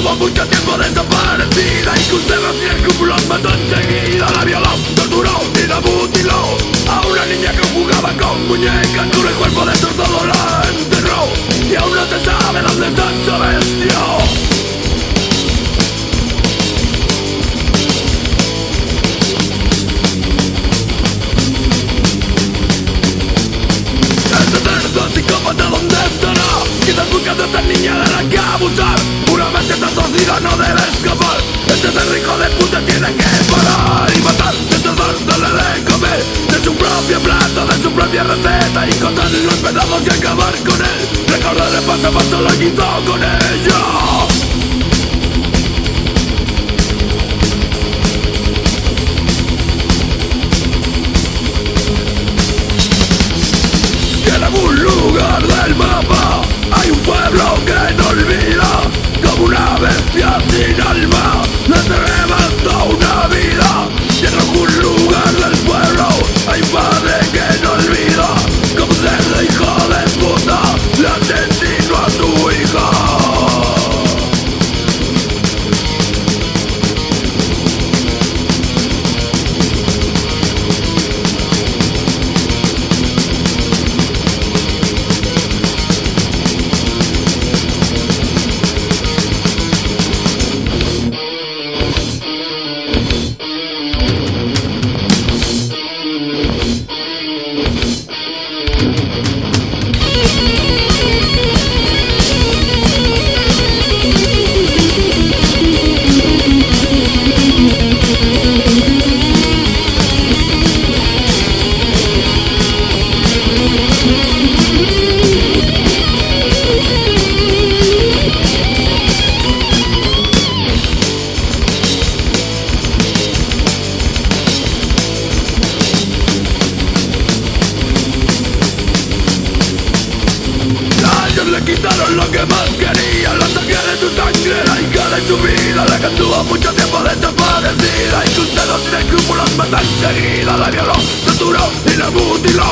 Estuvo mucho tiempo desaparecida Y con temas y escrúpulos mató enseguida. La violó, torturó y la mutiló A una niña que jugaba con muñecas Con el cuerpo destrozado la enterró. Y aún no se sabe dónde está esa bestia. Este psicópata dónde estará Quizás buscando a esta niña de la que abusar. Puramente esta sociedad no debe escapar Este ser hijo de puta tiene que parar Y matar, destrozar, darle de comer De su propio plato, de su propia receta Y cortarle los pedazos y acabar con él Recordarle paso a paso lo hizo con ella del mapa hay un pueblo que una que más querían La sangre de su sangre, la hija de su vida La que mucho tiempo desaparecida Y que usted sin escrúpulos mata enseguida La violó, torturó y la mutiló.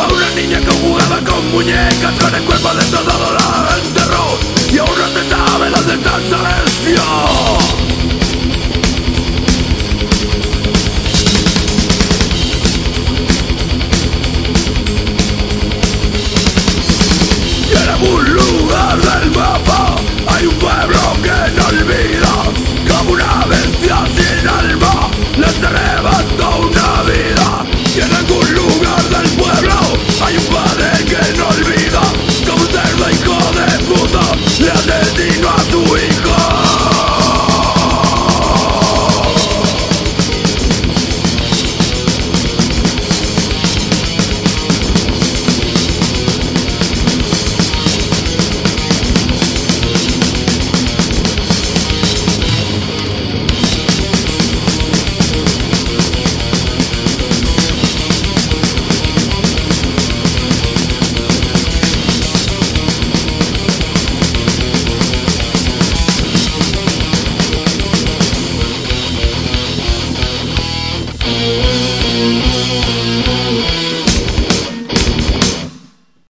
A una niña que jugaba con muñecas Con el cuerpo destrozado la enterró